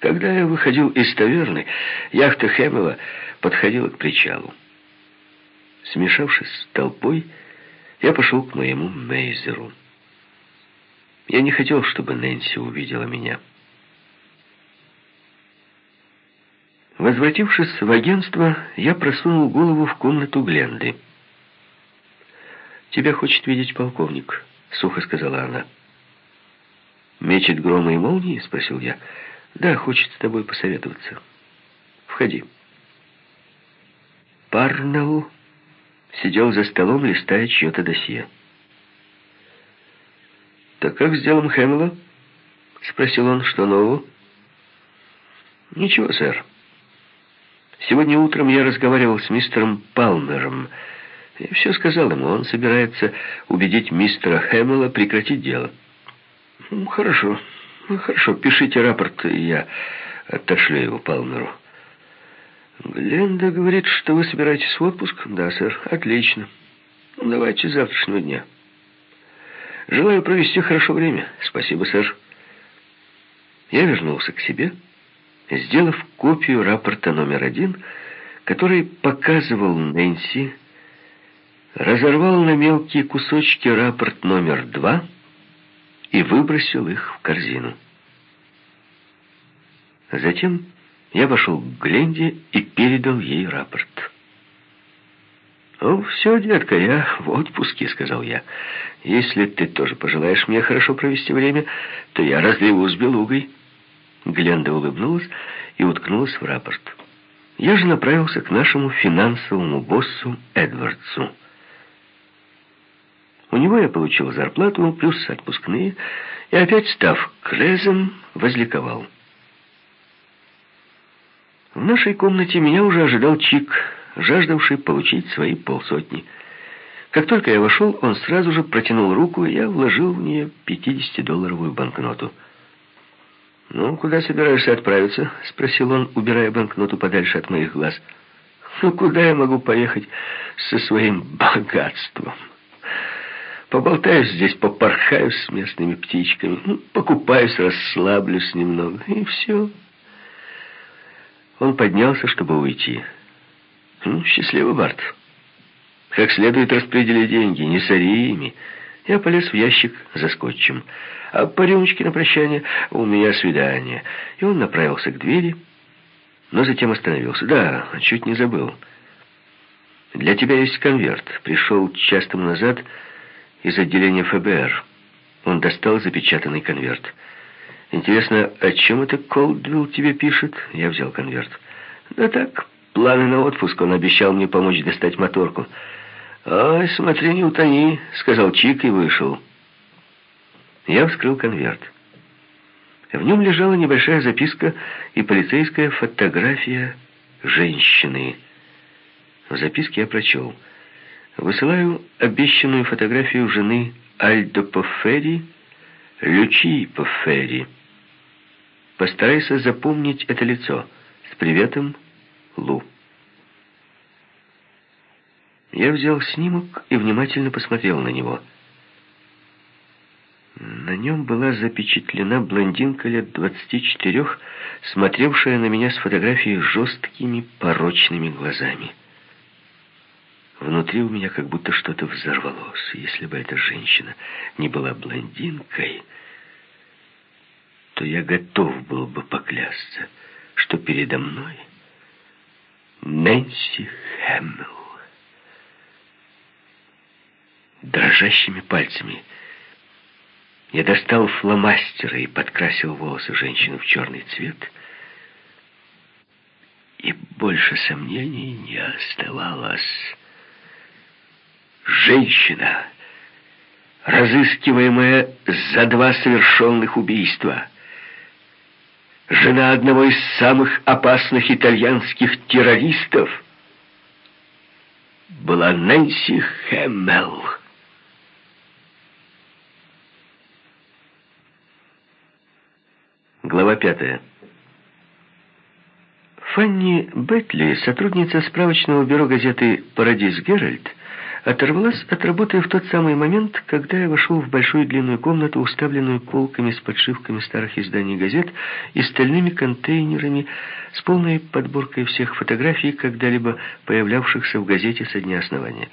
Когда я выходил из таверны, яхта Хэмилла подходила к причалу. Смешавшись с толпой, я пошел к моему Мейзеру. Я не хотел, чтобы Нэнси увидела меня. Возвратившись в агентство, я просунул голову в комнату Гленды. «Тебя хочет видеть полковник», — сухо сказала она. «Мечет громы и молнии?» — спросил я. «Да, хочет с тобой посоветоваться. Входи». Парнелл сидел за столом, листая чье-то досье. «Так как с делом Хэмилла?» — спросил он. «Что нового?» «Ничего, сэр. Сегодня утром я разговаривал с мистером Палмером. Я все сказал ему. Он собирается убедить мистера Хэмилла прекратить дело». «Хорошо, хорошо. Пишите рапорт, и я отошлю его Палмеру». «Гленда говорит, что вы собираетесь в отпуск?» «Да, сэр. Отлично. Ну, давайте завтрашнего дня». «Желаю провести хорошо время. Спасибо, сэр». Я вернулся к себе, сделав копию рапорта номер один, который показывал Нэнси, разорвал на мелкие кусочки рапорт номер два и выбросил их в корзину. Затем я вошел к Гленде и передал ей рапорт. «Ну, все, детка, я в отпуске», — сказал я. «Если ты тоже пожелаешь мне хорошо провести время, то я разливу с белугой». Гленда улыбнулась и уткнулась в рапорт. Я же направился к нашему финансовому боссу Эдвардсу. У него я получил зарплату, плюс отпускные, и опять, став крезом, возликовал. В нашей комнате меня уже ожидал Чик, жаждавший получить свои полсотни. Как только я вошел, он сразу же протянул руку, и я вложил в нее 50-долларовую банкноту. «Ну, куда собираешься отправиться?» — спросил он, убирая банкноту подальше от моих глаз. «Ну, куда я могу поехать со своим богатством?» Поболтаюсь здесь, попорхаю с местными птичками, ну, покупаюсь, расслаблюсь немного, и все. Он поднялся, чтобы уйти. Ну, счастливый Барт. Как следует распредели деньги, не сори ими. Я полез в ящик за скотчем. А по рюмочке на прощание у меня свидание. И он направился к двери, но затем остановился. Да, чуть не забыл. Для тебя есть конверт. Пришел час тому назад из отделения ФБР. Он достал запечатанный конверт. Интересно, о чем это Колдвилл тебе пишет? Я взял конверт. Да так, планы на отпуск. Он обещал мне помочь достать моторку. «Ой, смотри, не утони», — сказал Чик и вышел. Я вскрыл конверт. В нем лежала небольшая записка и полицейская фотография женщины. В записке я прочел. «Высылаю обещанную фотографию жены Альдо Поффери, Лючи Поффери». Постарайся запомнить это лицо. С приветом, Лу. Я взял снимок и внимательно посмотрел на него. На нем была запечатлена блондинка лет двадцати четырех, смотревшая на меня с фотографией жесткими порочными глазами. Внутри у меня как будто что-то взорвалось. Если бы эта женщина не была блондинкой то я готов был бы поклясться, что передо мной Нэнси Хэмилл. Дрожащими пальцами я достал фломастера и подкрасил волосы женщины в черный цвет. И больше сомнений не оставалось. Женщина, разыскиваемая за два совершенных убийства — жена одного из самых опасных итальянских террористов, была Нэнси Хэммел. Глава пятая. Фанни Бетли, сотрудница справочного бюро газеты «Парадис Геральт», оторвалась от работы в тот самый момент, когда я вошел в большую длинную комнату, уставленную полками с подшивками старых изданий газет и стальными контейнерами с полной подборкой всех фотографий, когда-либо появлявшихся в газете со дня основания.